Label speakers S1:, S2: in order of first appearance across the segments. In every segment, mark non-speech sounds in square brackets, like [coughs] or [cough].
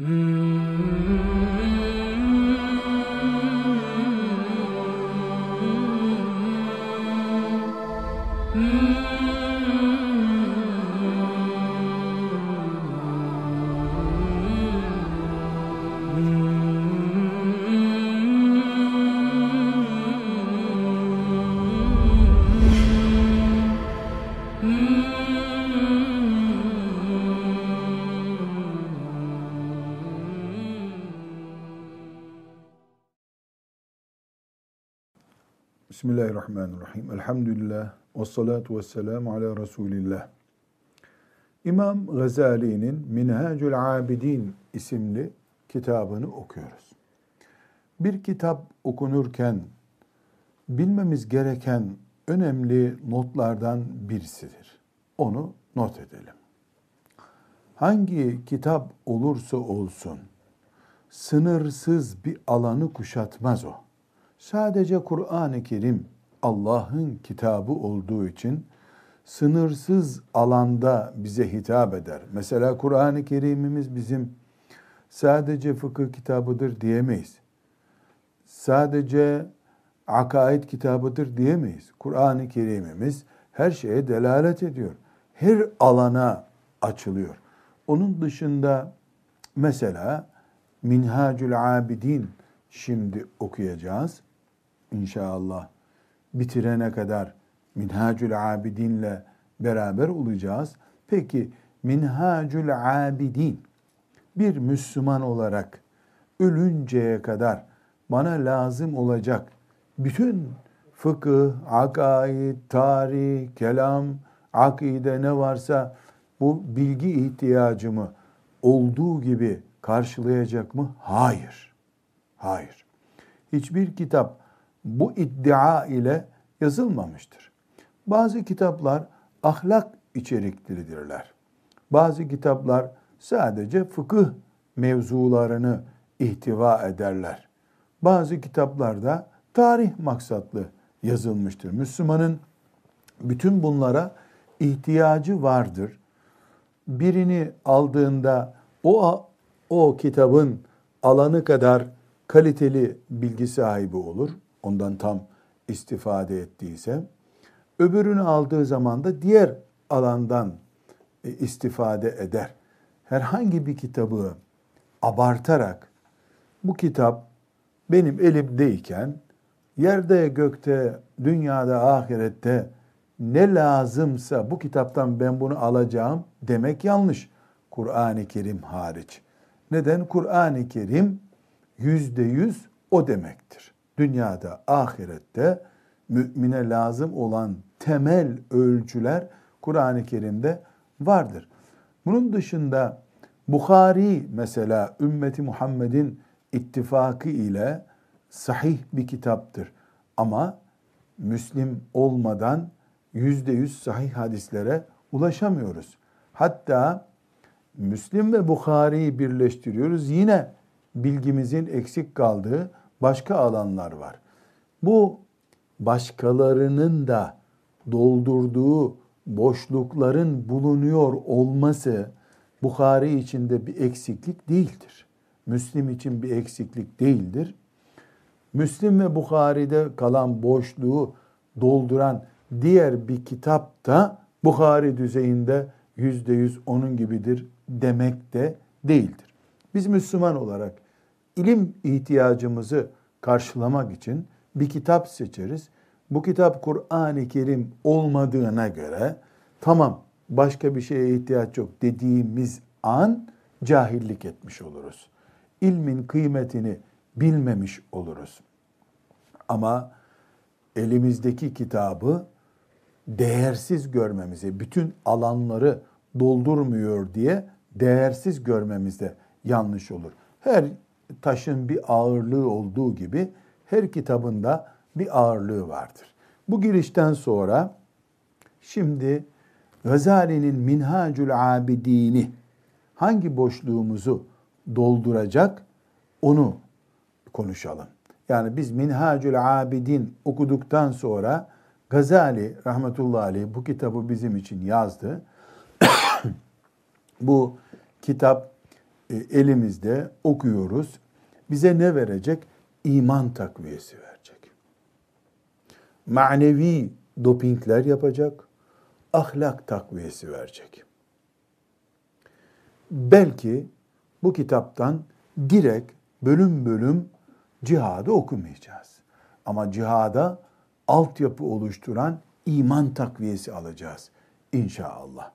S1: Mm. Bismillahirrahmanirrahim. Elhamdülillah. Ve salatu ve selamu ala Resulillah. İmam Gazali'nin Minhacül Abidin isimli kitabını okuyoruz. Bir kitap okunurken bilmemiz gereken önemli notlardan birisidir. Onu not edelim. Hangi kitap olursa olsun sınırsız bir alanı kuşatmaz o Sadece Kur'an-ı Kerim Allah'ın kitabı olduğu için sınırsız alanda bize hitap eder. Mesela Kur'an-ı Kerim'imiz bizim sadece fıkıh kitabıdır diyemeyiz. Sadece akaid kitabıdır diyemeyiz. Kur'an-ı Kerim'imiz her şeye delalet ediyor. Her alana açılıyor. Onun dışında mesela Minhacül Abidin şimdi okuyacağız inşallah bitirene kadar Minhacül Abidin'le beraber olacağız. Peki Minhacül Abidin bir Müslüman olarak ölünceye kadar bana lazım olacak bütün fıkıh, akaid, tarih, kelam, akide ne varsa bu bilgi ihtiyacımı olduğu gibi karşılayacak mı? Hayır. Hayır. Hiçbir kitap bu iddia ile yazılmamıştır. Bazı kitaplar ahlak içeriklidirler. Bazı kitaplar sadece fıkıh mevzularını ihtiva ederler. Bazı kitaplarda tarih maksatlı yazılmıştır. Müslümanın bütün bunlara ihtiyacı vardır. Birini aldığında o o kitabın alanı kadar kaliteli bilgi sahibi olur ondan tam istifade ettiyse, öbürünü aldığı zaman da diğer alandan e, istifade eder. Herhangi bir kitabı abartarak bu kitap benim elimdeyken yerde gökte, dünyada, ahirette ne lazımsa bu kitaptan ben bunu alacağım demek yanlış. Kur'an-ı Kerim hariç. Neden? Kur'an-ı Kerim yüzde yüz o demektir dünyada, ahirette mümine lazım olan temel ölçüler Kur'an-ı Kerim'de vardır. Bunun dışında Bukhari mesela ümmeti Muhammed'in ittifakı ile sahih bir kitaptır. Ama Müslim olmadan yüzde yüz sahih hadislere ulaşamıyoruz. Hatta Müslim ve Bukhari'yi birleştiriyoruz. Yine bilgimizin eksik kaldığı başka alanlar var. Bu başkalarının da doldurduğu boşlukların bulunuyor olması Bukhari içinde bir eksiklik değildir. Müslim için bir eksiklik değildir. Müslim ve Bukhari'de kalan boşluğu dolduran diğer bir kitap da Bukhari düzeyinde yüzde yüz onun gibidir demek de değildir. Biz Müslüman olarak ilim ihtiyacımızı karşılamak için bir kitap seçeriz. Bu kitap Kur'an-ı Kerim olmadığına göre tamam başka bir şeye ihtiyaç yok dediğimiz an cahillik etmiş oluruz. İlmin kıymetini bilmemiş oluruz. Ama elimizdeki kitabı değersiz görmemize, bütün alanları doldurmuyor diye değersiz görmemizde yanlış olur. Her taşın bir ağırlığı olduğu gibi her kitabında bir ağırlığı vardır. Bu girişten sonra şimdi Gazali'nin Minhacül Abidini hangi boşluğumuzu dolduracak onu konuşalım. Yani biz Minhacül Abidin okuduktan sonra Gazali rahmetullahi aleyh bu kitabı bizim için yazdı. [coughs] bu kitap elimizde okuyoruz. Bize ne verecek? İman takviyesi verecek. Manevi dopingler yapacak. Ahlak takviyesi verecek. Belki bu kitaptan direkt bölüm bölüm cihadı okumayacağız. Ama cihada altyapı oluşturan iman takviyesi alacağız inşallah.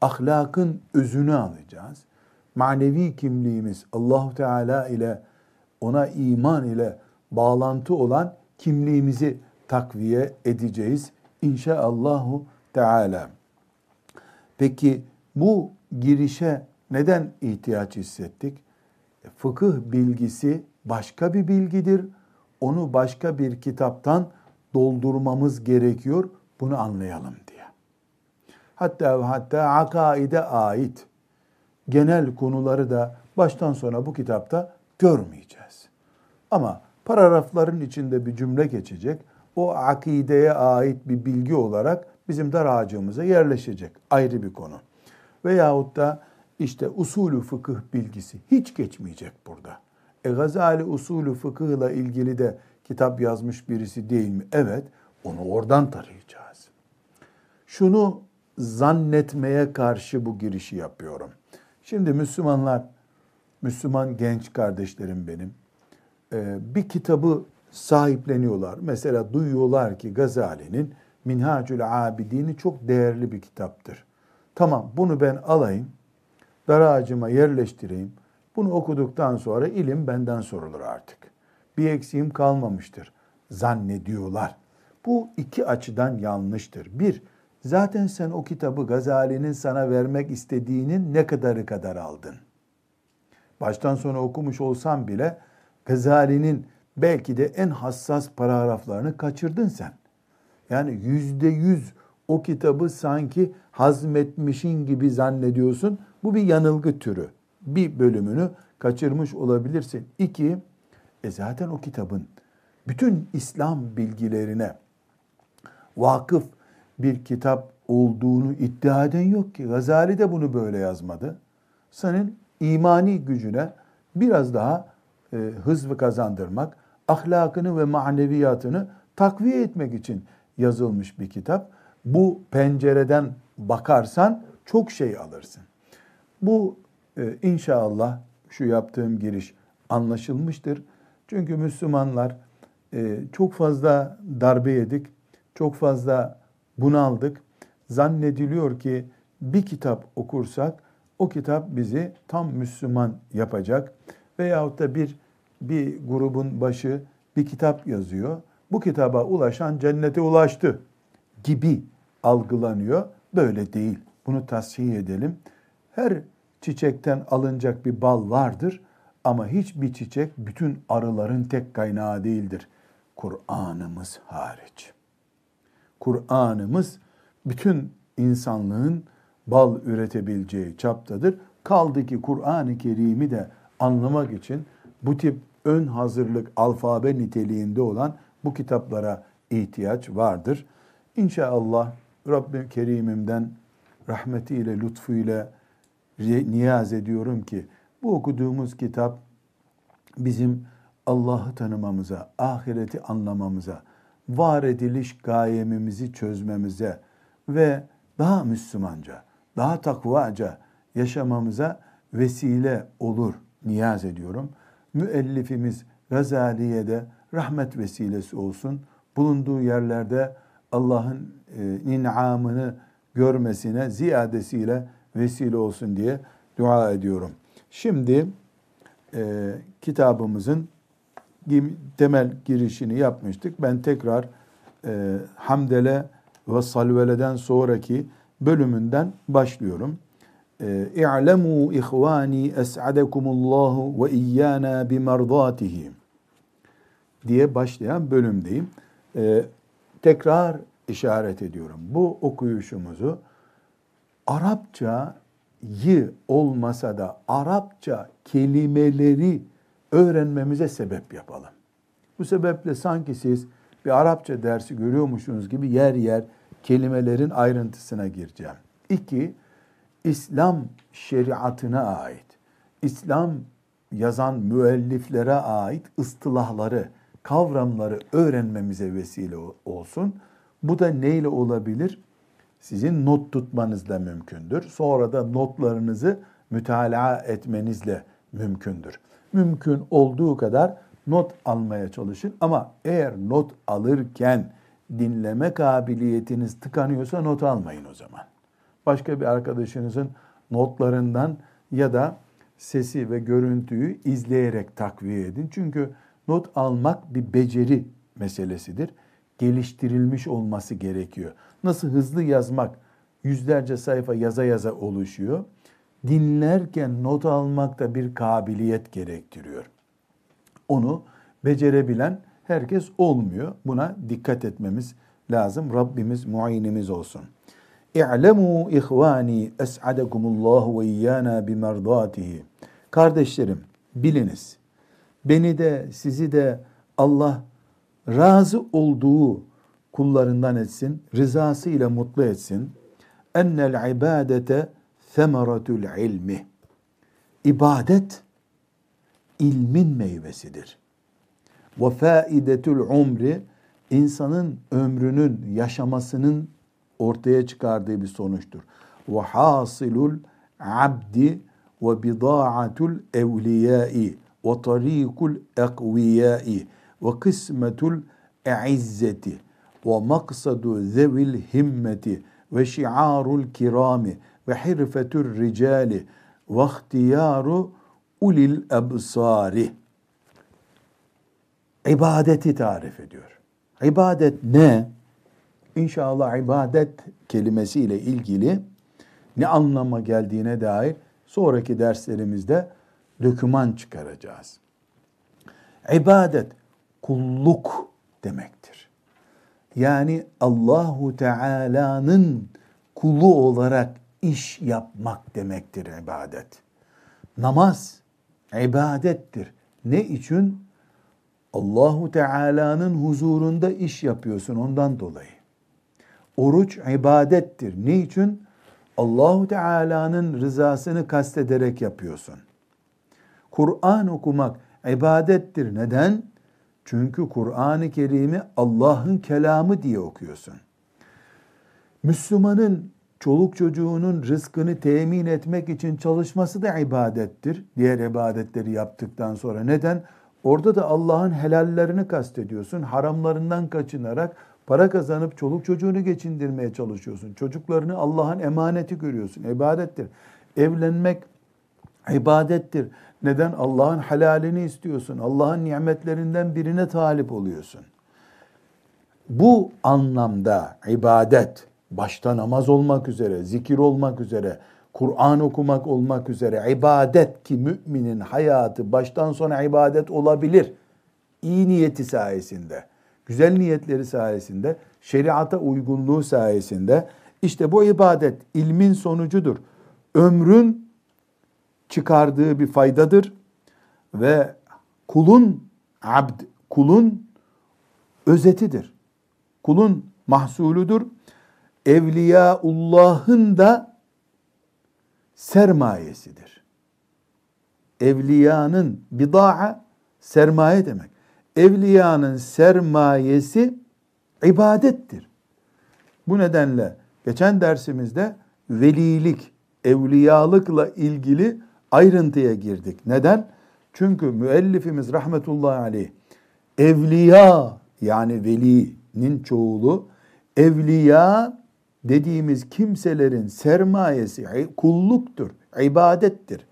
S1: Ahlakın özünü alacağız. Manevi kimliğimiz Allah Teala ile ona iman ile bağlantı olan kimliğimizi takviye edeceğiz inşaallahu teala. Peki bu girişe neden ihtiyaç hissettik? E, fıkıh bilgisi başka bir bilgidir. Onu başka bir kitaptan doldurmamız gerekiyor. Bunu anlayalım diye. Hatta hatta akaide ait genel konuları da baştan sona bu kitapta görmeyeceğiz. Ama paragrafların içinde bir cümle geçecek. O akideye ait bir bilgi olarak bizim dar ağacımıza yerleşecek. Ayrı bir konu. Veyahut da işte usulü fıkıh bilgisi hiç geçmeyecek burada. E Gazali usulü fıkıhla ilgili de kitap yazmış birisi değil mi? Evet, onu oradan tarayacağız. Şunu zannetmeye karşı bu girişi yapıyorum. Şimdi Müslümanlar, Müslüman genç kardeşlerim benim, e, bir kitabı sahipleniyorlar. Mesela duyuyorlar ki Gazali'nin Minhacül Abidin'i çok değerli bir kitaptır. Tamam bunu ben alayım, dar ağacıma yerleştireyim. Bunu okuduktan sonra ilim benden sorulur artık. Bir eksiğim kalmamıştır zannediyorlar. Bu iki açıdan yanlıştır. Bir, zaten sen o kitabı Gazali'nin sana vermek istediğinin ne kadarı kadar aldın? Baştan sona okumuş olsan bile Gazali'nin belki de en hassas paragraflarını kaçırdın sen. Yani yüzde yüz o kitabı sanki hazmetmişin gibi zannediyorsun. Bu bir yanılgı türü. Bir bölümünü kaçırmış olabilirsin. İki, e zaten o kitabın bütün İslam bilgilerine vakıf bir kitap olduğunu iddia eden yok ki. Gazali de bunu böyle yazmadı. Senin imani gücüne biraz daha e, hız kazandırmak, ahlakını ve maneviyatını takviye etmek için yazılmış bir kitap. Bu pencereden bakarsan çok şey alırsın. Bu e, inşallah şu yaptığım giriş anlaşılmıştır. Çünkü Müslümanlar e, çok fazla darbe yedik, çok fazla bunaldık. Zannediliyor ki bir kitap okursak o kitap bizi tam Müslüman yapacak. Veyahut da bir bir grubun başı bir kitap yazıyor. Bu kitaba ulaşan cennete ulaştı gibi algılanıyor. Böyle değil. Bunu tasfiye edelim. Her çiçekten alınacak bir bal vardır ama hiçbir çiçek bütün arıların tek kaynağı değildir. Kur'an'ımız hariç. Kur'an'ımız bütün insanlığın bal üretebileceği çaptadır. Kaldı ki Kur'an-ı Kerim'i de anlamak için bu tip ön hazırlık alfabe niteliğinde olan bu kitaplara ihtiyaç vardır. İnşallah Rabbim Kerim'imden rahmetiyle, lütfuyla niyaz ediyorum ki bu okuduğumuz kitap bizim Allah'ı tanımamıza, ahireti anlamamıza, var ediliş gayemimizi çözmemize ve daha Müslümanca, daha takvaca yaşamamıza vesile olur niyaz ediyorum. Müellifimiz Gazali'ye de rahmet vesilesi olsun. Bulunduğu yerlerde Allah'ın e, inamını görmesine ziyadesiyle vesile olsun diye dua ediyorum. Şimdi e, kitabımızın temel girişini yapmıştık. Ben tekrar e, Hamdele ve Salvele'den sonraki bölümünden başlıyorum. E, İ'lemû ihvani es'adekumullahu ve iyyana bimerdatihi diye başlayan bölümdeyim. E, tekrar işaret ediyorum. Bu okuyuşumuzu Arapçayı olmasa da Arapça kelimeleri öğrenmemize sebep yapalım. Bu sebeple sanki siz bir Arapça dersi görüyormuşsunuz gibi yer yer kelimelerin ayrıntısına gireceğim. İki, İslam şeriatına ait, İslam yazan müelliflere ait ıstılahları, kavramları öğrenmemize vesile olsun. Bu da neyle olabilir? Sizin not tutmanızla mümkündür. Sonra da notlarınızı mütalaa etmenizle mümkündür. Mümkün olduğu kadar not almaya çalışın ama eğer not alırken dinleme kabiliyetiniz tıkanıyorsa not almayın o zaman. Başka bir arkadaşınızın notlarından ya da sesi ve görüntüyü izleyerek takviye edin. Çünkü not almak bir beceri meselesidir. Geliştirilmiş olması gerekiyor. Nasıl hızlı yazmak yüzlerce sayfa yaza yaza oluşuyor. Dinlerken not almak da bir kabiliyet gerektiriyor. Onu becerebilen herkes olmuyor. Buna dikkat etmemiz lazım. Rabbimiz muayinimiz olsun. İ'lemû ihvani es'adekumullahu ve iyyana bimerdatihi. Kardeşlerim biliniz. Beni de sizi de Allah razı olduğu kullarından etsin, rızası ile mutlu etsin. Ennel ibadete semeratul ilmi. İbadet ilmin meyvesidir. Ve faidetul umri insanın ömrünün, yaşamasının ortaya çıkardığı bir sonuçtur. Ve hasilul abdi ve bida'atul evliyai ve tarikul ekviyai ve kısmetul e'izzeti ve maksadu zevil himmeti ve şiarul kirami ve hirfetur ricali ve ihtiyaru ulil ebsari. İbadeti tarif ediyor. İbadet ne? İnşallah ibadet kelimesiyle ilgili ne anlama geldiğine dair sonraki derslerimizde döküman çıkaracağız. İbadet kulluk demektir. Yani Allahu Teala'nın kulu olarak iş yapmak demektir ibadet. Namaz ibadettir. Ne için? Allahu Teala'nın huzurunda iş yapıyorsun ondan dolayı. Oruç ibadettir. Ne için? Allahu Teala'nın rızasını kastederek yapıyorsun. Kur'an okumak ibadettir. Neden? Çünkü Kur'an-ı Kerim'i Allah'ın kelamı diye okuyorsun. Müslümanın çoluk çocuğunun rızkını temin etmek için çalışması da ibadettir. Diğer ibadetleri yaptıktan sonra. Neden? Orada da Allah'ın helallerini kastediyorsun. Haramlarından kaçınarak para kazanıp çoluk çocuğunu geçindirmeye çalışıyorsun. Çocuklarını Allah'ın emaneti görüyorsun. İbadettir. Evlenmek ibadettir. Neden? Allah'ın helalini istiyorsun. Allah'ın nimetlerinden birine talip oluyorsun. Bu anlamda ibadet, başta namaz olmak üzere, zikir olmak üzere, Kur'an okumak olmak üzere ibadet ki müminin hayatı baştan sona ibadet olabilir. İyi niyeti sayesinde, güzel niyetleri sayesinde, şeriata uygunluğu sayesinde işte bu ibadet ilmin sonucudur. Ömrün çıkardığı bir faydadır ve kulun abd kulun özetidir. Kulun mahsuludur. Evliyaullah'ın da sermayesidir. Evliyanın bida'a sermaye demek. Evliyanın sermayesi ibadettir. Bu nedenle geçen dersimizde velilik, evliyalıkla ilgili ayrıntıya girdik. Neden? Çünkü müellifimiz rahmetullahi aleyh evliya yani velinin çoğulu evliya dediğimiz kimselerin sermayesi kulluktur, ibadettir.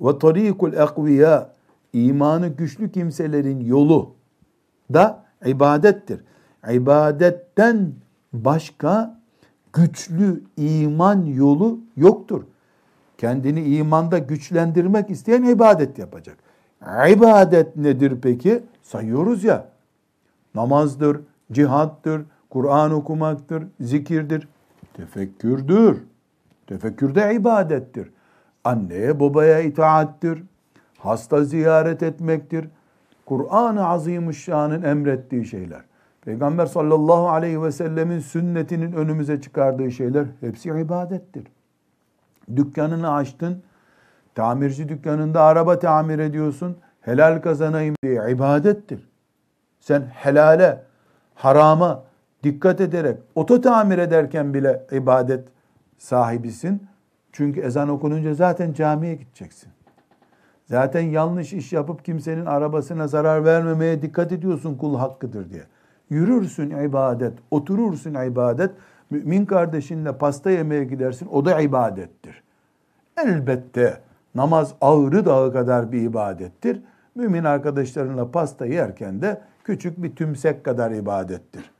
S1: Ve tarikul ekviya imanı güçlü kimselerin yolu da ibadettir. İbadetten başka güçlü iman yolu yoktur. Kendini imanda güçlendirmek isteyen ibadet yapacak. İbadet nedir peki? Sayıyoruz ya. Namazdır, cihattır, Kur'an okumaktır, zikirdir tefekkürdür. Tefekkür de ibadettir. Anneye babaya itaattir. Hasta ziyaret etmektir. Kur'an-ı Azimüşşan'ın emrettiği şeyler. Peygamber sallallahu aleyhi ve sellemin sünnetinin önümüze çıkardığı şeyler hepsi ibadettir. Dükkanını açtın, Tamirci dükkanında araba tamir ediyorsun. Helal kazanayım diye ibadettir. Sen helale, harama dikkat ederek oto tamir ederken bile ibadet sahibisin. Çünkü ezan okununca zaten camiye gideceksin. Zaten yanlış iş yapıp kimsenin arabasına zarar vermemeye dikkat ediyorsun kul hakkıdır diye. Yürürsün ibadet, oturursun ibadet. Mümin kardeşinle pasta yemeye gidersin o da ibadettir. Elbette namaz ağrı dağı kadar bir ibadettir. Mümin arkadaşlarınla pasta yerken de küçük bir tümsek kadar ibadettir.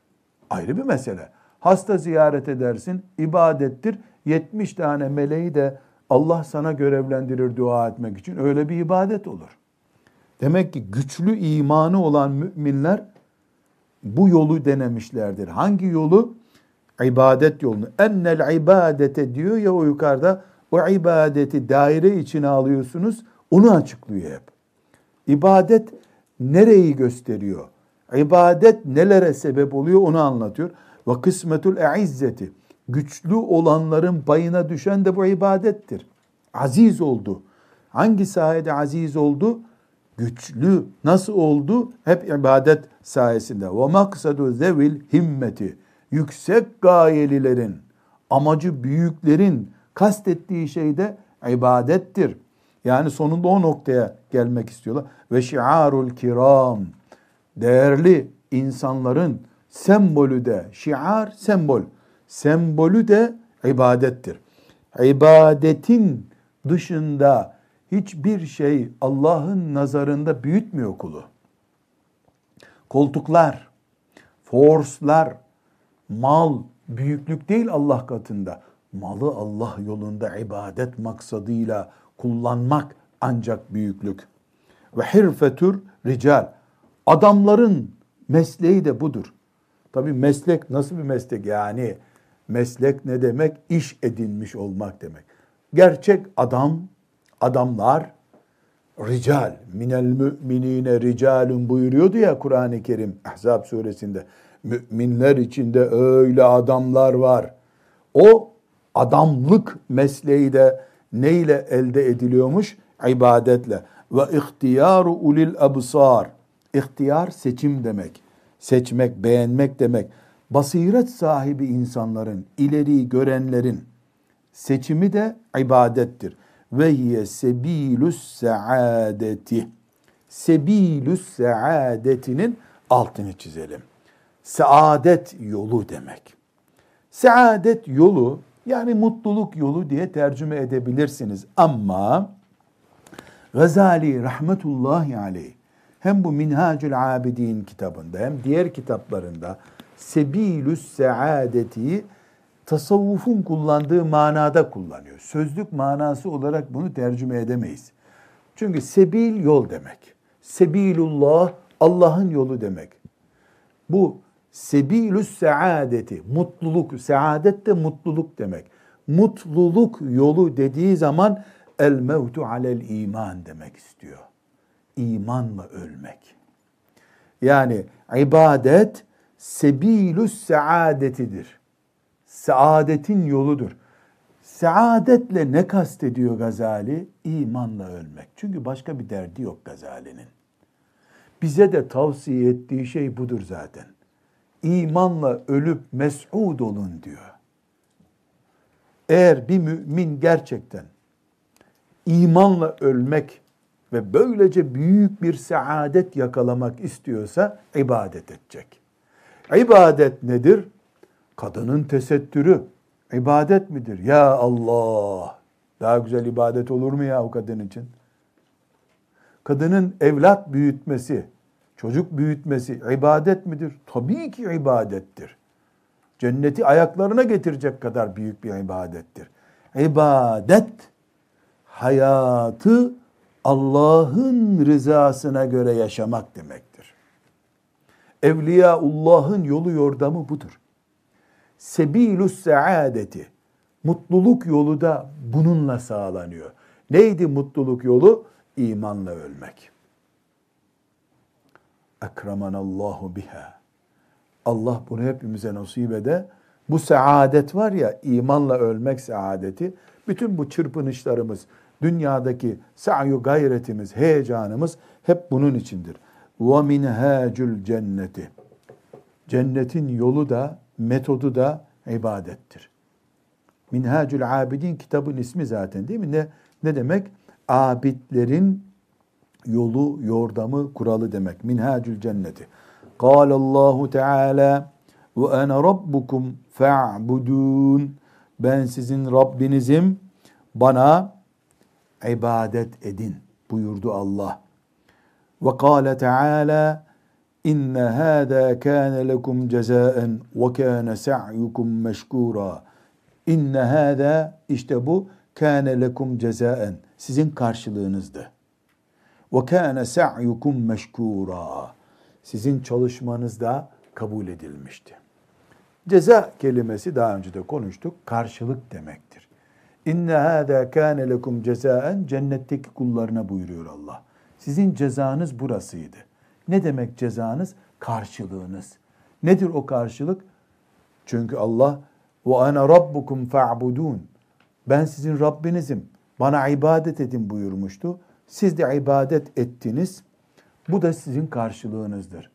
S1: Ayrı bir mesele. Hasta ziyaret edersin, ibadettir. 70 tane meleği de Allah sana görevlendirir dua etmek için. Öyle bir ibadet olur. Demek ki güçlü imanı olan müminler bu yolu denemişlerdir. Hangi yolu? İbadet yolunu. Ennel ibadete diyor ya o yukarıda o ibadeti daire içine alıyorsunuz. Onu açıklıyor hep. İbadet nereyi gösteriyor? İbadet nelere sebep oluyor onu anlatıyor. Ve kısmetul eizzeti güçlü olanların payına düşen de bu ibadettir. Aziz oldu. Hangi sayede aziz oldu? Güçlü. Nasıl oldu? Hep ibadet sayesinde. Ve maksadu zevil himmeti. Yüksek gayelilerin, amacı büyüklerin kastettiği şey de ibadettir. Yani sonunda o noktaya gelmek istiyorlar. Ve şiarul kiram. Değerli insanların sembolü de şiar sembol sembolü de ibadettir. İbadetin dışında hiçbir şey Allah'ın nazarında büyütmüyor kulu. Koltuklar, forslar, mal büyüklük değil Allah katında. Malı Allah yolunda ibadet maksadıyla kullanmak ancak büyüklük. Ve hirfetür rical. Adamların mesleği de budur. Tabi meslek nasıl bir meslek yani? Meslek ne demek? İş edinmiş olmak demek. Gerçek adam, adamlar, rical, minel müminine ricalun buyuruyordu ya Kur'an-ı Kerim Ahzab suresinde. Müminler içinde öyle adamlar var. O adamlık mesleği de neyle elde ediliyormuş? İbadetle. Ve ihtiyaru ulil absar. İhtiyar seçim demek. Seçmek, beğenmek demek basiret sahibi insanların, ileri görenlerin seçimi de ibadettir. Ve hiye sebilus saadeti. Sebilus saadetinin altını çizelim. Saadet yolu demek. Saadet yolu yani mutluluk yolu diye tercüme edebilirsiniz. Ama Gazali rahmetullahi aleyh hem bu Minhacül Abidin kitabında hem diğer kitaplarında sebilüs saadeti tasavvufun kullandığı manada kullanıyor. Sözlük manası olarak bunu tercüme edemeyiz. Çünkü sebil yol demek. Sebilullah Allah'ın yolu demek. Bu sebilüs saadeti mutluluk, saadet de mutluluk demek. Mutluluk yolu dediği zaman el mevtu alel iman demek istiyor. İmanla ölmek. Yani ibadet sebilus saadetidir. Saadetin yoludur. Saadetle ne kastediyor Gazali? İmanla ölmek. Çünkü başka bir derdi yok Gazali'nin. Bize de tavsiye ettiği şey budur zaten. İmanla ölüp mes'ud olun diyor. Eğer bir mümin gerçekten imanla ölmek ve böylece büyük bir saadet yakalamak istiyorsa ibadet edecek. İbadet nedir? Kadının tesettürü ibadet midir? Ya Allah! Daha güzel ibadet olur mu ya o kadın için? Kadının evlat büyütmesi, çocuk büyütmesi ibadet midir? Tabii ki ibadettir. Cenneti ayaklarına getirecek kadar büyük bir ibadettir. İbadet hayatı Allah'ın rızasına göre yaşamak demek. Evliyaullah'ın yolu yordamı budur. Sebilus saadeti. Mutluluk yolu da bununla sağlanıyor. Neydi mutluluk yolu? İmanla ölmek. Allahu biha. Allah bunu hepimize nasip ede. Bu saadet var ya imanla ölmek saadeti. Bütün bu çırpınışlarımız, Dünyadaki sa'yu gayretimiz, heyecanımız hep bunun içindir. Ve minhacul cenneti. Cennetin yolu da, metodu da ibadettir. Minhacul Abidin kitabın ismi zaten değil mi? Ne, ne demek? Abidlerin yolu, yordamı, kuralı demek. Minhacul cenneti. قال الله Teala ve ana rabbukum fa'budun. Ben sizin Rabbinizim. Bana ibadet edin buyurdu Allah. Ve kâle Teala İnne hâzâ kâne lekum cezâen ve kâne sa'yukum meşkûrâ. İnne hâzâ işte bu kâne lekum cezâen sizin karşılığınızdı. Ve kâne sa'yukum meşkûrâ. Sizin çalışmanız da kabul edilmişti. Ceza kelimesi daha önce de konuştuk. Karşılık demektir. İnne hâdâ kâne lekum cezâen cennetteki kullarına buyuruyor Allah. Sizin cezanız burasıydı. Ne demek cezanız? Karşılığınız. Nedir o karşılık? Çünkü Allah ve ana rabbukum fa'budun. Ben sizin Rabbinizim. Bana ibadet edin buyurmuştu. Siz de ibadet ettiniz. Bu da sizin karşılığınızdır.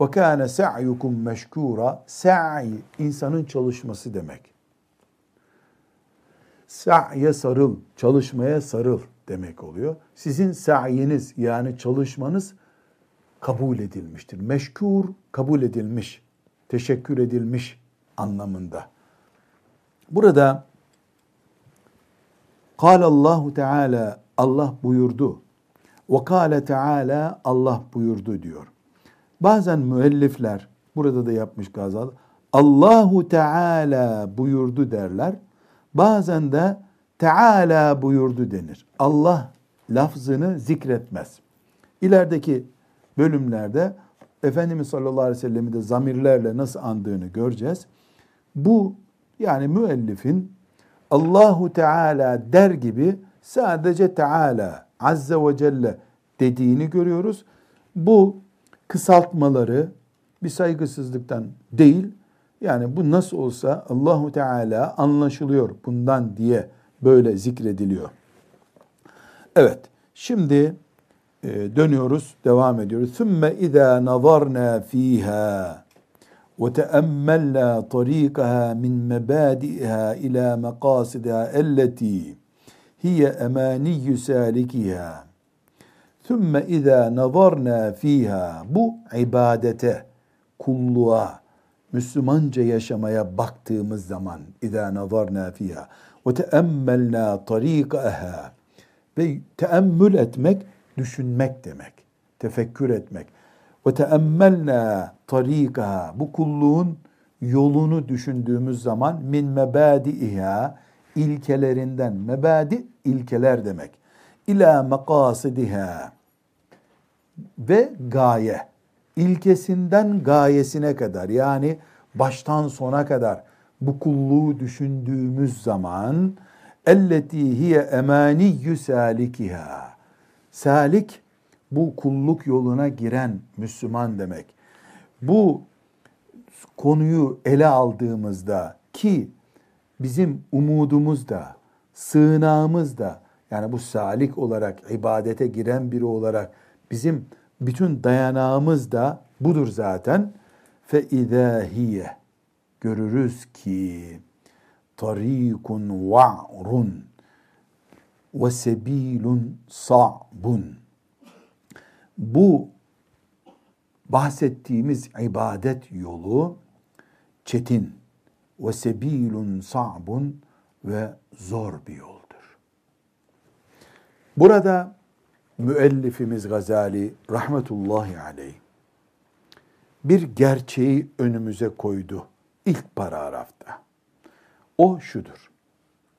S1: Ve kâne sa'yukum meşkûra. Sa'i insanın çalışması demek. Sa'ye sarıl, çalışmaya sarıl demek oluyor. Sizin sa'yiniz yani çalışmanız kabul edilmiştir. Meşkur kabul edilmiş, teşekkür edilmiş anlamında. Burada Kâle Allahu Teala Allah buyurdu. Ve kâle Teala Allah buyurdu diyor. Bazen müellifler burada da yapmış Gazal Allahu Teala buyurdu derler. Bazen de Teala buyurdu denir. Allah lafzını zikretmez. İlerideki bölümlerde Efendimiz sallallahu aleyhi ve sellem'i de zamirlerle nasıl andığını göreceğiz. Bu yani müellifin Allahu Teala der gibi sadece Teala Azze ve Celle dediğini görüyoruz. Bu kısaltmaları bir saygısızlıktan değil, yani bu nasıl olsa Allahu Teala anlaşılıyor bundan diye böyle zikrediliyor. Evet, şimdi e, dönüyoruz, devam ediyoruz. Sümme izâ nazarna fîhâ ve teemmellâ tarîkaha min mebâdiha ilâ mekâsidâ elletî hiye emâniyyü sâlikihâ. Sümme izâ nazarna fîhâ. Bu ibadete, kulluğa, Müslümanca yaşamaya baktığımız zaman اِذَا نَظَرْنَا فِيهَا وَتَأَمَّلْنَا طَرِيقَهَا ve teemmül etmek, düşünmek demek. Tefekkür etmek ve teemmelna tarikaha bu kulluğun yolunu düşündüğümüz zaman min mebadiha ilkelerinden mebadi ilkeler demek. İla makasidiha ve gaye ilkesinden gayesine kadar yani baştan sona kadar bu kulluğu düşündüğümüz zaman elleti hiye emaniyyü salikiha salik bu kulluk yoluna giren Müslüman demek. Bu konuyu ele aldığımızda ki bizim umudumuz da, sığınağımız da yani bu salik olarak, ibadete giren biri olarak bizim bütün dayanağımız da budur zaten. Fe hiye görürüz ki tarikun va'run ve sebilun sa'bun bu bahsettiğimiz ibadet yolu çetin ve sebilun sa'bun ve zor bir yoldur. Burada müellifimiz Gazali rahmetullahi aleyh bir gerçeği önümüze koydu ilk paragrafta. O şudur.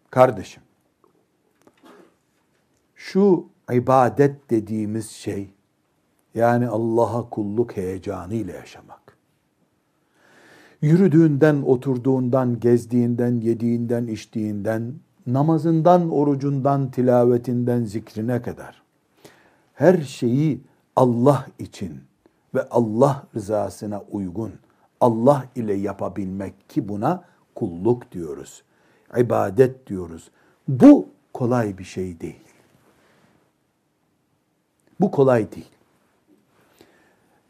S1: Kardeşim, şu ibadet dediğimiz şey yani Allah'a kulluk heyecanı ile yaşamak. Yürüdüğünden, oturduğundan, gezdiğinden, yediğinden, içtiğinden, namazından, orucundan, tilavetinden, zikrine kadar her şeyi Allah için ve Allah rızasına uygun Allah ile yapabilmek ki buna kulluk diyoruz. ibadet diyoruz. Bu kolay bir şey değil. Bu kolay değil.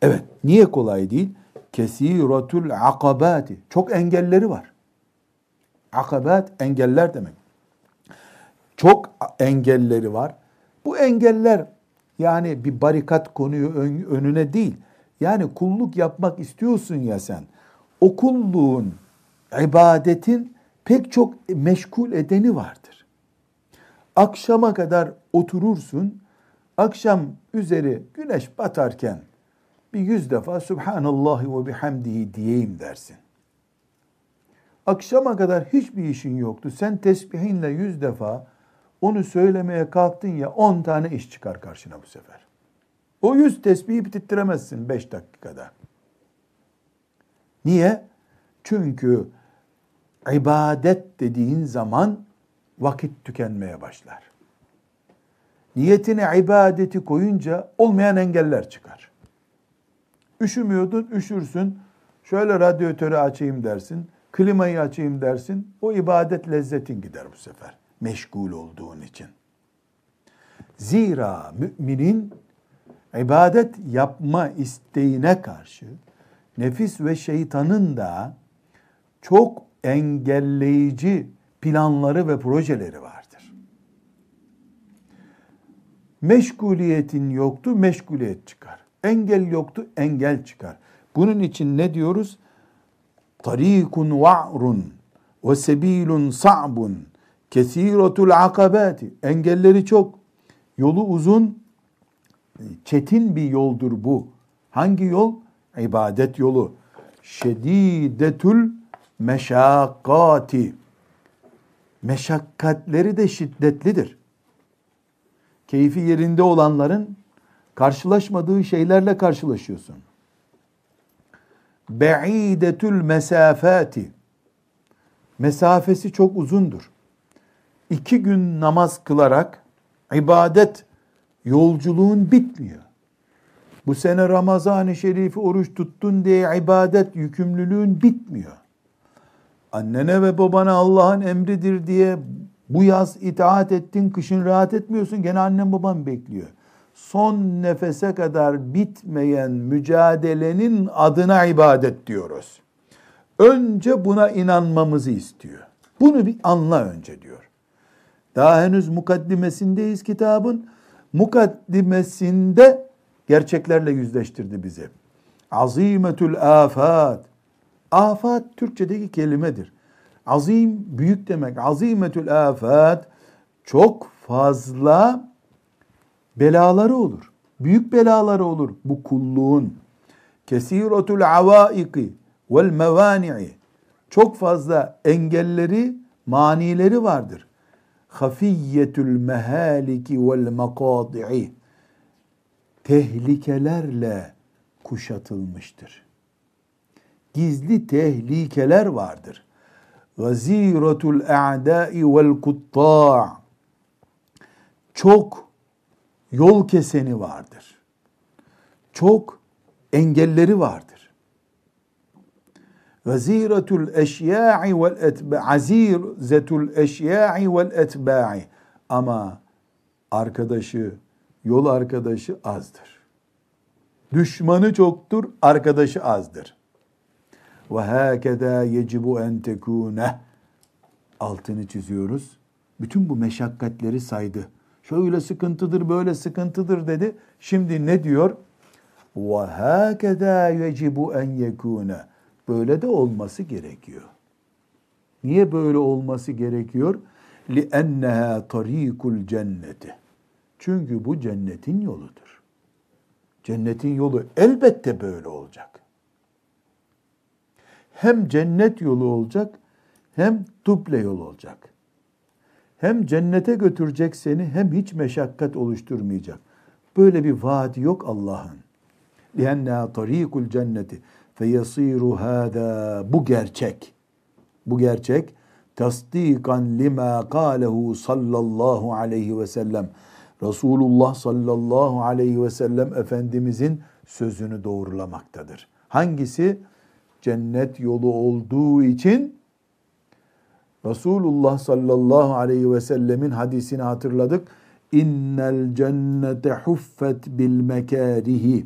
S1: Evet, niye kolay değil? Kesiratul akabati. Çok engelleri var. Akabat engeller demek. Çok engelleri var. Bu engeller yani bir barikat konuyu önüne değil. Yani kulluk yapmak istiyorsun ya sen. O kulluğun, ibadetin pek çok meşgul edeni vardır. Akşama kadar oturursun. Akşam üzeri güneş batarken bir yüz defa Subhanallah ve bihamdihi diyeyim dersin. Akşama kadar hiçbir işin yoktu. Sen tesbihinle yüz defa onu söylemeye kalktın ya on tane iş çıkar karşına bu sefer. O yüz tesbihi bitiremezsin beş dakikada. Niye? Çünkü ibadet dediğin zaman vakit tükenmeye başlar. Niyetine ibadeti koyunca olmayan engeller çıkar. Üşümüyordun, üşürsün. Şöyle radyatörü açayım dersin. Klimayı açayım dersin. O ibadet lezzetin gider bu sefer. Meşgul olduğun için. Zira müminin ibadet yapma isteğine karşı nefis ve şeytanın da çok engelleyici planları ve projeleri vardır. Meşguliyetin yoktu, meşguliyet çıkar. Engel yoktu, engel çıkar. Bunun için ne diyoruz? Tarikun va'run ve sebilun sa'bun kesiratul akabati. Engelleri çok. Yolu uzun, çetin bir yoldur bu. Hangi yol? İbadet yolu. Şedidetül meşakkati. Meşakkatleri de şiddetlidir. Keyfi yerinde olanların karşılaşmadığı şeylerle karşılaşıyorsun. Be'idetül mesafati. Mesafesi çok uzundur. İki gün namaz kılarak ibadet yolculuğun bitmiyor. Bu sene Ramazan-ı Şerif'i oruç tuttun diye ibadet yükümlülüğün bitmiyor. Annene ve babana Allah'ın emridir diye bu yaz itaat ettin, kışın rahat etmiyorsun. Gene annen baban bekliyor. Son nefese kadar bitmeyen mücadelenin adına ibadet diyoruz. Önce buna inanmamızı istiyor. Bunu bir anla önce diyor. Daha henüz mukaddimesindeyiz kitabın. Mukaddimesinde gerçeklerle yüzleştirdi bizi. Azimetül afat. Afat Türkçedeki kelimedir. Azim büyük demek. Azimetül afat çok fazla belaları olur. Büyük belaları olur bu kulluğun. Kesiretul avaiki vel mevani'i çok fazla engelleri, manileri vardır. Hafiyyetül mehaliki vel makadi'i tehlikelerle kuşatılmıştır. Gizli tehlikeler vardır. Gaziratul a'da'i vel kutta' çok yol keseni vardır. Çok engelleri vardır. Gaziratul eşya'i vel etba azirzetul eşya'i vel etba'i ama arkadaşı yol arkadaşı azdır. Düşmanı çoktur, arkadaşı azdır. Ve hakeza yecibu en tekune. Altını çiziyoruz. Bütün bu meşakkatleri saydı. Şöyle sıkıntıdır, böyle sıkıntıdır dedi. Şimdi ne diyor? Ve hakeza yecibu en yekune. Böyle de olması gerekiyor. Niye böyle olması gerekiyor? Li enneha tarikul cenneti. Çünkü bu cennetin yoludur. Cennetin yolu elbette böyle olacak. Hem cennet yolu olacak hem duble yol olacak. Hem cennete götürecek seni hem hiç meşakkat oluşturmayacak. Böyle bir vaadi yok Allah'ın. لِهَنَّا tarikul cenneti feyasiru hâdâ Bu gerçek. Bu gerçek tasdikan lima kâlehu sallallahu aleyhi ve sellem. Resulullah sallallahu aleyhi ve sellem Efendimizin sözünü doğrulamaktadır. Hangisi? Cennet yolu olduğu için Resulullah sallallahu aleyhi ve sellemin hadisini hatırladık. innel cennete huffet bil mekarihi.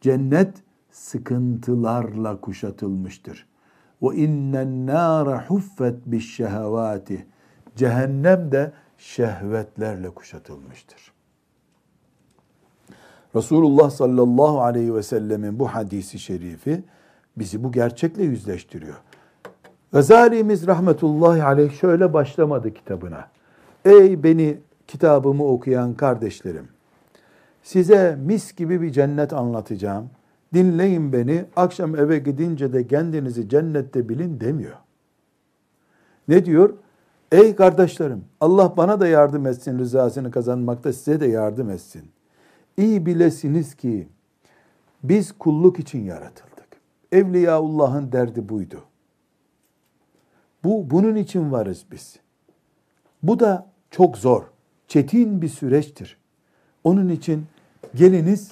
S1: Cennet sıkıntılarla kuşatılmıştır. Ve innen nâre huffet bis şehevâti. Cehennem de şehvetlerle kuşatılmıştır. Resulullah sallallahu aleyhi ve sellemin bu hadisi şerifi bizi bu gerçekle yüzleştiriyor. Gazali'miz rahmetullahi aleyh şöyle başlamadı kitabına. Ey beni kitabımı okuyan kardeşlerim, size mis gibi bir cennet anlatacağım. Dinleyin beni, akşam eve gidince de kendinizi cennette bilin demiyor. Ne diyor? Ey kardeşlerim, Allah bana da yardım etsin, rızasını kazanmakta size de yardım etsin. İyi bilesiniz ki biz kulluk için yaratıldık. Evliyaullah'ın derdi buydu. Bu bunun için varız biz. Bu da çok zor, çetin bir süreçtir. Onun için geliniz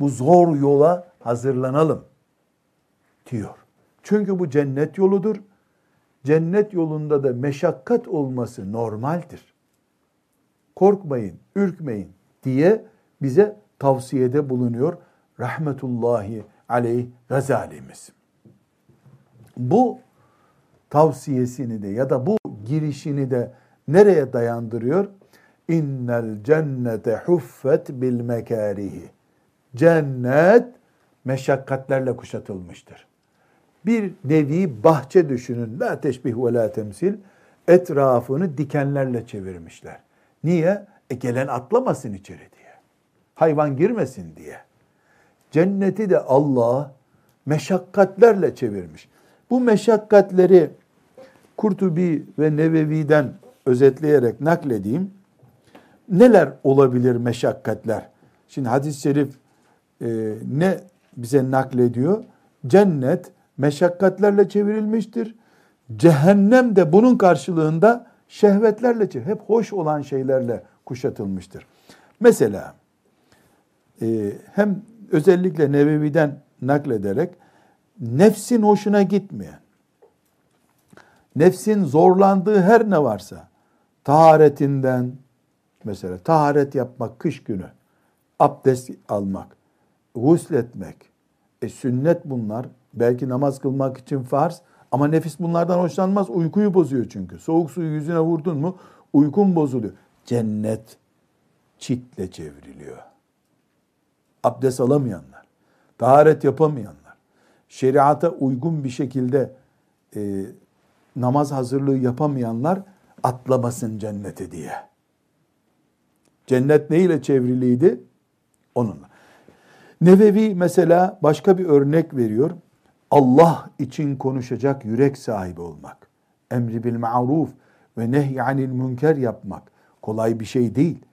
S1: bu zor yola hazırlanalım diyor. Çünkü bu cennet yoludur. Cennet yolunda da meşakkat olması normaldir. Korkmayın, ürkmeyin diye bize tavsiyede bulunuyor rahmetullahi aleyh Gazalimiz. Bu tavsiyesini de ya da bu girişini de nereye dayandırıyor? İnnel cennete huffet bil mekarihi. Cennet meşakkatlerle kuşatılmıştır. Bir nevi bahçe düşünün. La teşbih ve la temsil. Etrafını dikenlerle çevirmişler. Niye? E gelen atlamasın içeri diye. Hayvan girmesin diye. Cenneti de Allah meşakkatlerle çevirmiş. Bu meşakkatleri Kurtubi ve Nevevi'den özetleyerek nakledeyim. Neler olabilir meşakkatler? Şimdi hadis-i şerif e, ne bize naklediyor? Cennet meşakkatlerle çevrilmiştir. Cehennem de bunun karşılığında şehvetlerle, hep hoş olan şeylerle kuşatılmıştır. Mesela e, hem özellikle Nebevi'den naklederek nefsin hoşuna gitmeyen, nefsin zorlandığı her ne varsa, taharetinden, mesela taharet yapmak kış günü, abdest almak, gusletmek, e sünnet bunlar, belki namaz kılmak için farz ama nefis bunlardan hoşlanmaz, uykuyu bozuyor çünkü. Soğuk suyu yüzüne vurdun mu uykun bozuluyor. Cennet çitle çevriliyor. Abdest alamayanlar, taharet yapamayanlar, şeriata uygun bir şekilde e, namaz hazırlığı yapamayanlar atlamasın cennete diye. Cennet ne ile çevriliydi? Onunla. Nevevi mesela başka bir örnek veriyor. Allah için konuşacak yürek sahibi olmak. Emri bil ma'ruf ve nehyanil münker yapmak. Kolay bir şey değil.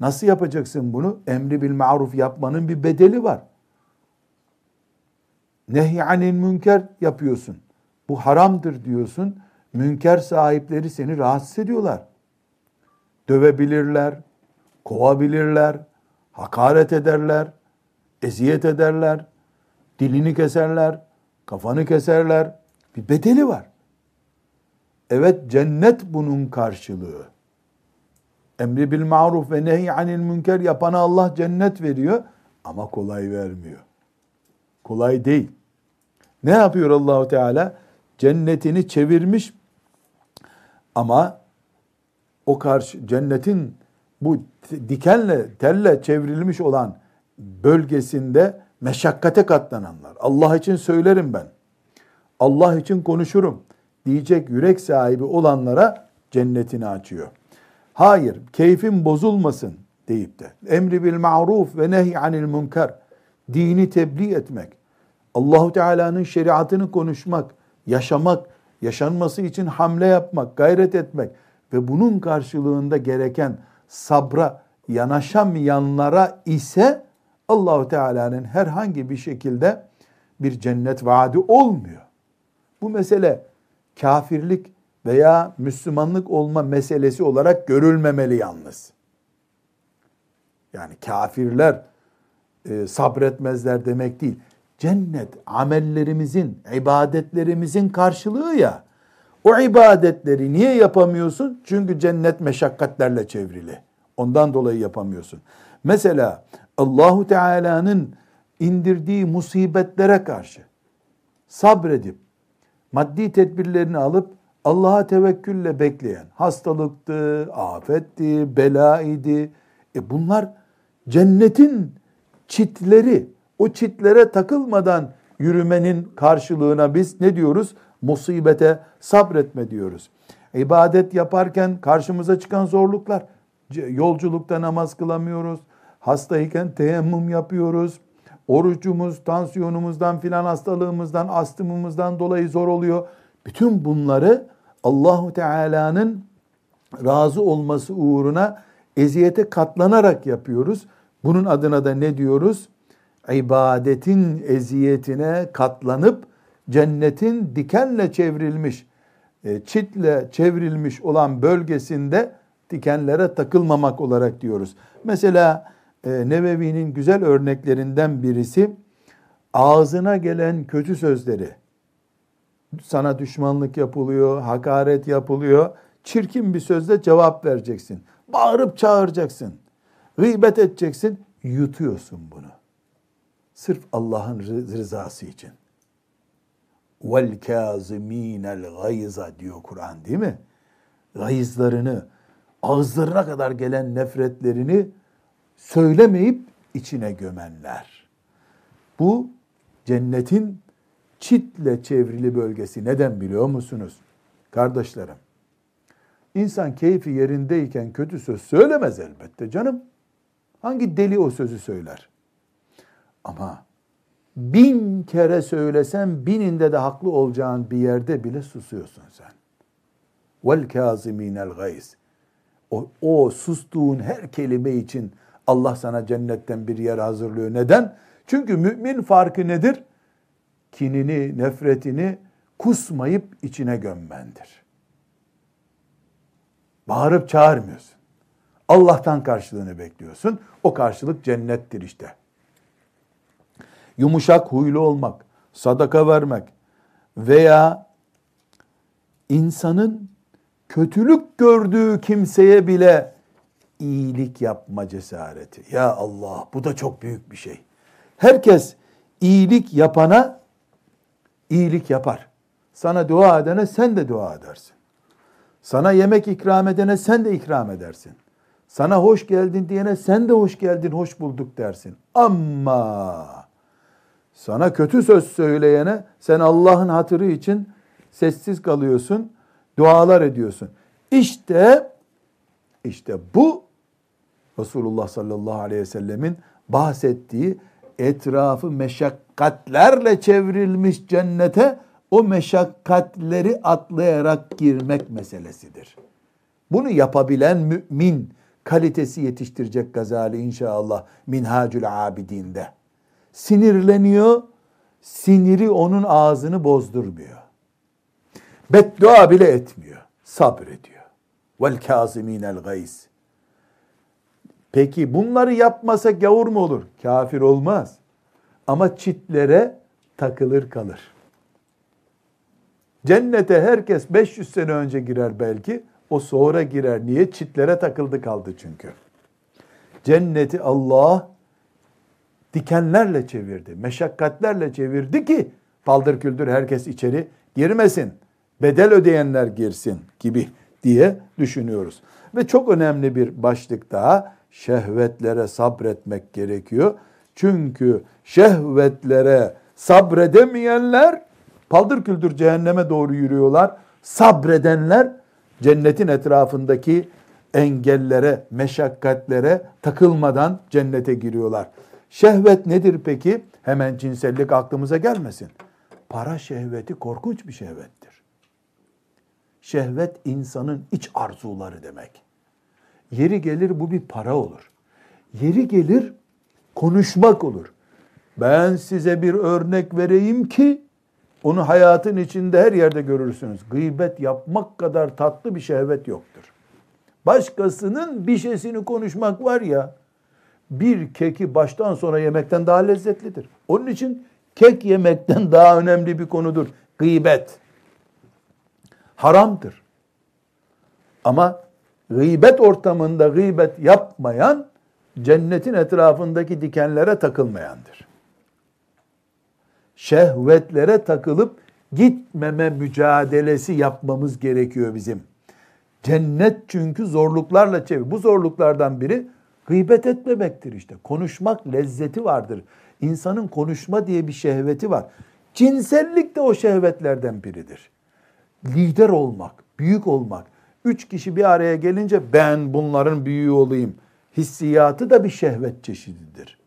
S1: Nasıl yapacaksın bunu? Emri bil ma'ruf yapmanın bir bedeli var. Nehyanil münker yapıyorsun. Bu haramdır diyorsun. Münker sahipleri seni rahatsız ediyorlar. Dövebilirler, kovabilirler, hakaret ederler, eziyet ederler, dilini keserler, kafanı keserler. Bir bedeli var. Evet cennet bunun karşılığı. Emri bil maruf ve nehy anil münker yapana Allah cennet veriyor ama kolay vermiyor. Kolay değil. Ne yapıyor Allahu Teala? Cennetini çevirmiş ama o karşı cennetin bu dikenle, telle çevrilmiş olan bölgesinde meşakkate katlananlar. Allah için söylerim ben. Allah için konuşurum diyecek yürek sahibi olanlara cennetini açıyor. Hayır, keyfim bozulmasın deyip de emri bil ma'ruf ve nehy anil münker dini tebliğ etmek, Allahu Teala'nın şeriatını konuşmak, yaşamak, yaşanması için hamle yapmak, gayret etmek ve bunun karşılığında gereken sabra yanaşamayanlara ise Allahu Teala'nın herhangi bir şekilde bir cennet vaadi olmuyor. Bu mesele kafirlik veya Müslümanlık olma meselesi olarak görülmemeli yalnız. Yani kafirler e, sabretmezler demek değil. Cennet amellerimizin, ibadetlerimizin karşılığı ya. O ibadetleri niye yapamıyorsun? Çünkü cennet meşakkatlerle çevrili. Ondan dolayı yapamıyorsun. Mesela Allahu Teala'nın indirdiği musibetlere karşı sabredip maddi tedbirlerini alıp Allah'a tevekkülle bekleyen hastalıktı, afetti, bela idi. E bunlar cennetin çitleri. O çitlere takılmadan yürümenin karşılığına biz ne diyoruz? Musibete sabretme diyoruz. İbadet yaparken karşımıza çıkan zorluklar. Yolculukta namaz kılamıyoruz. Hastayken teyemmüm yapıyoruz. Orucumuz, tansiyonumuzdan filan hastalığımızdan, astımımızdan dolayı zor oluyor. Bütün bunları Allahu Teala'nın razı olması uğruna eziyete katlanarak yapıyoruz. Bunun adına da ne diyoruz? İbadetin eziyetine katlanıp cennetin dikenle çevrilmiş, e, çitle çevrilmiş olan bölgesinde dikenlere takılmamak olarak diyoruz. Mesela e, Nevevi'nin güzel örneklerinden birisi ağzına gelen kötü sözleri, sana düşmanlık yapılıyor, hakaret yapılıyor. Çirkin bir sözle cevap vereceksin. Bağırıp çağıracaksın. Gıybet edeceksin. Yutuyorsun bunu. Sırf Allah'ın rızası için. Vel kâzimînel gayza diyor Kur'an değil mi? Gayızlarını, ağızlarına kadar gelen nefretlerini söylemeyip içine gömenler. Bu cennetin çitle çevrili bölgesi. Neden biliyor musunuz? Kardeşlerim, insan keyfi yerindeyken kötü söz söylemez elbette canım. Hangi deli o sözü söyler? Ama bin kere söylesen bininde de haklı olacağın bir yerde bile susuyorsun sen. Vel kâzimînel gayz. O, o sustuğun her kelime için Allah sana cennetten bir yer hazırlıyor. Neden? Çünkü mümin farkı nedir? kinini, nefretini kusmayıp içine gömmendir. Bağırıp çağırmıyorsun. Allah'tan karşılığını bekliyorsun. O karşılık cennettir işte. Yumuşak huylu olmak, sadaka vermek veya insanın kötülük gördüğü kimseye bile iyilik yapma cesareti. Ya Allah bu da çok büyük bir şey. Herkes iyilik yapana iyilik yapar. Sana dua edene sen de dua edersin. Sana yemek ikram edene sen de ikram edersin. Sana hoş geldin diyene sen de hoş geldin, hoş bulduk dersin. Ama sana kötü söz söyleyene sen Allah'ın hatırı için sessiz kalıyorsun, dualar ediyorsun. İşte işte bu Resulullah sallallahu aleyhi ve sellemin bahsettiği etrafı meşakkatlerle çevrilmiş cennete o meşakkatleri atlayarak girmek meselesidir. Bunu yapabilen mümin kalitesi yetiştirecek Gazali inşallah Minhacül Abidin'de. Sinirleniyor, siniri onun ağzını bozdurmuyor. Beddua bile etmiyor, sabrediyor. Vel kâzimînel gayz. Peki bunları yapmasa gavur mu olur? Kafir olmaz. Ama çitlere takılır kalır. Cennete herkes 500 sene önce girer belki. O sonra girer. Niye? Çitlere takıldı kaldı çünkü. Cenneti Allah dikenlerle çevirdi. Meşakkatlerle çevirdi ki paldır küldür herkes içeri girmesin. Bedel ödeyenler girsin gibi diye düşünüyoruz. Ve çok önemli bir başlık daha şehvetlere sabretmek gerekiyor. Çünkü şehvetlere sabredemeyenler paldır küldür cehenneme doğru yürüyorlar. Sabredenler cennetin etrafındaki engellere, meşakkatlere takılmadan cennete giriyorlar. Şehvet nedir peki? Hemen cinsellik aklımıza gelmesin. Para şehveti korkunç bir şehvettir. Şehvet insanın iç arzuları demek. Yeri gelir bu bir para olur. Yeri gelir konuşmak olur. Ben size bir örnek vereyim ki onu hayatın içinde her yerde görürsünüz. Gıybet yapmak kadar tatlı bir şehvet yoktur. Başkasının bir şeysini konuşmak var ya, bir keki baştan sona yemekten daha lezzetlidir. Onun için kek yemekten [laughs] daha önemli bir konudur. Gıybet. Haramdır. Ama gıybet ortamında gıybet yapmayan cennetin etrafındaki dikenlere takılmayandır. Şehvetlere takılıp gitmeme mücadelesi yapmamız gerekiyor bizim. Cennet çünkü zorluklarla çevir. Bu zorluklardan biri gıybet etmemektir işte. Konuşmak lezzeti vardır. İnsanın konuşma diye bir şehveti var. Cinsellik de o şehvetlerden biridir. Lider olmak, büyük olmak. Üç kişi bir araya gelince ben bunların büyüğü olayım. Hissiyatı da bir şehvet çeşididir.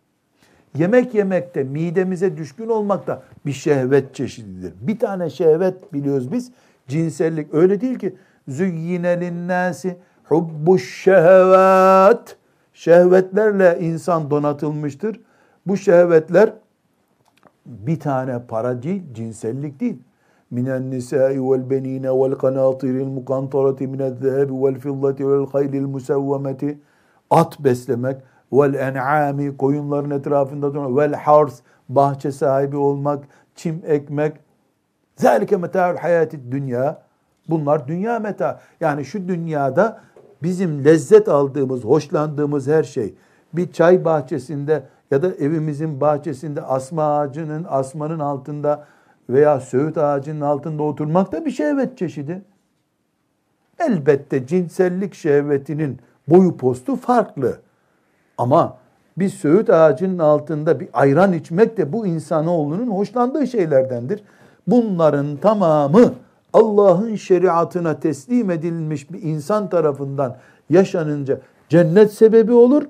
S1: Yemek yemekte midemize düşkün olmak da bir şehvet çeşididir. Bir tane şehvet biliyoruz biz. Cinsellik öyle değil ki. Züyyine linnâsi hubbuş şehvet. Şehvetlerle insan donatılmıştır. Bu şehvetler bir tane para değil, cinsellik değil. Vel kanatiril mukantarati minel zehebi vel fiddati vel haylil musevvemeti at beslemek vel en'ami koyunların etrafında durmak vel hars bahçe sahibi olmak, çim ekmek. Zalike meta'ul hayati dünya bunlar dünya meta. Yani şu dünyada bizim lezzet aldığımız, hoşlandığımız her şey bir çay bahçesinde ya da evimizin bahçesinde asma ağacının, asmanın altında veya söğüt ağacının altında oturmak da bir şehvet çeşidi. Elbette cinsellik şehvetinin boyu postu farklı. Ama bir söğüt ağacının altında bir ayran içmek de bu insanoğlunun hoşlandığı şeylerdendir. Bunların tamamı Allah'ın şeriatına teslim edilmiş bir insan tarafından yaşanınca cennet sebebi olur.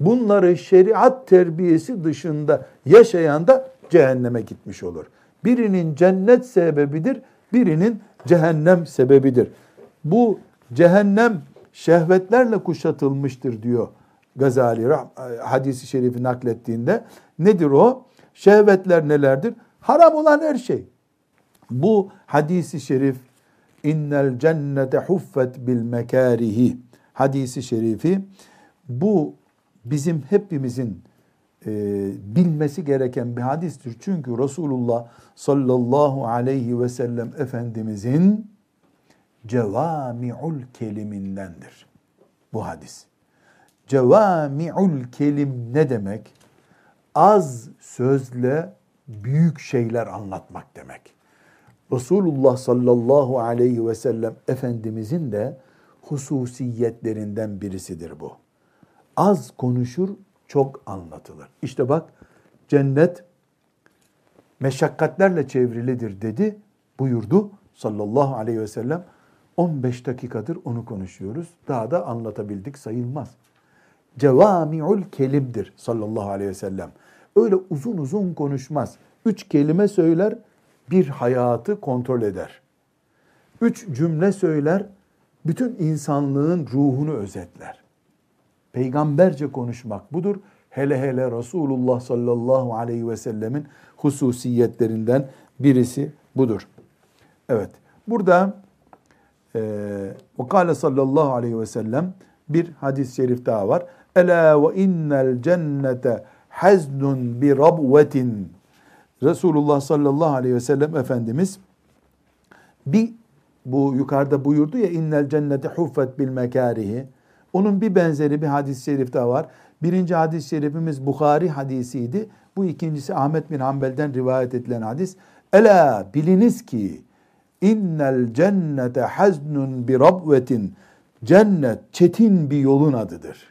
S1: Bunları şeriat terbiyesi dışında yaşayan da cehenneme gitmiş olur. Birinin cennet sebebidir, birinin cehennem sebebidir. Bu cehennem şehvetlerle kuşatılmıştır diyor Gazali hadisi şerifi naklettiğinde. Nedir o? Şehvetler nelerdir? Haram olan her şey. Bu hadisi şerif innel cennete huffet bil mekarihi hadisi şerifi bu bizim hepimizin e, bilmesi gereken bir hadistir. Çünkü Resulullah sallallahu aleyhi ve sellem Efendimizin cevami'ul kelimindendir. Bu hadis. Cevami'ul kelim ne demek? Az sözle büyük şeyler anlatmak demek. Resulullah sallallahu aleyhi ve sellem Efendimizin de hususiyetlerinden birisidir bu. Az konuşur, çok anlatılır. İşte bak cennet meşakkatlerle çevrilidir dedi, buyurdu sallallahu aleyhi ve sellem. 15 dakikadır onu konuşuyoruz. Daha da anlatabildik sayılmaz. Cevami'ul kelimdir sallallahu aleyhi ve sellem. Öyle uzun uzun konuşmaz. Üç kelime söyler, bir hayatı kontrol eder. Üç cümle söyler, bütün insanlığın ruhunu özetler. Peygamberce konuşmak budur. Hele hele Resulullah sallallahu aleyhi ve sellemin hususiyetlerinden birisi budur. Evet, burada o kâle sallallahu aleyhi ve sellem bir hadis-i şerif daha var. Ela ve innel cennete haznun bi rabvetin Resulullah sallallahu aleyhi ve sellem Efendimiz bir bu yukarıda buyurdu ya innel cennete huffet bil mekarihi. Onun bir benzeri bir hadis-i şerif daha var. Birinci hadis-i şerifimiz Bukhari hadisiydi. Bu ikincisi Ahmet bin Hanbel'den rivayet edilen hadis. Ela biliniz ki innel cennete haznun bi rabvetin. Cennet çetin bir yolun adıdır.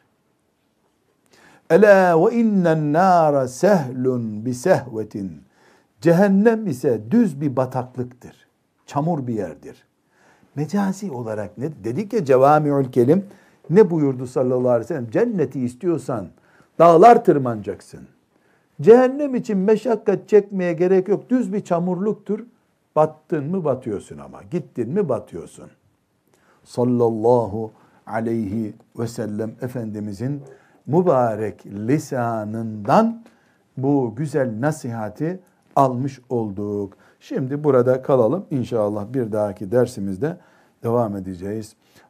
S1: Ela ve innen nara sehlun bi sehvetin. Cehennem ise düz bir bataklıktır. Çamur bir yerdir. Mecazi olarak ne? Dedik ya cevamiül kelim. Ne buyurdu sallallahu aleyhi ve sellem? Cenneti istiyorsan dağlar tırmanacaksın. Cehennem için meşakkat çekmeye gerek yok. Düz bir çamurluktur. Battın mı batıyorsun ama. Gittin mi batıyorsun. Sallallahu aleyhi ve sellem Efendimizin mübarek lisanından bu güzel nasihati almış olduk. Şimdi burada kalalım. İnşallah bir dahaki dersimizde devam edeceğiz.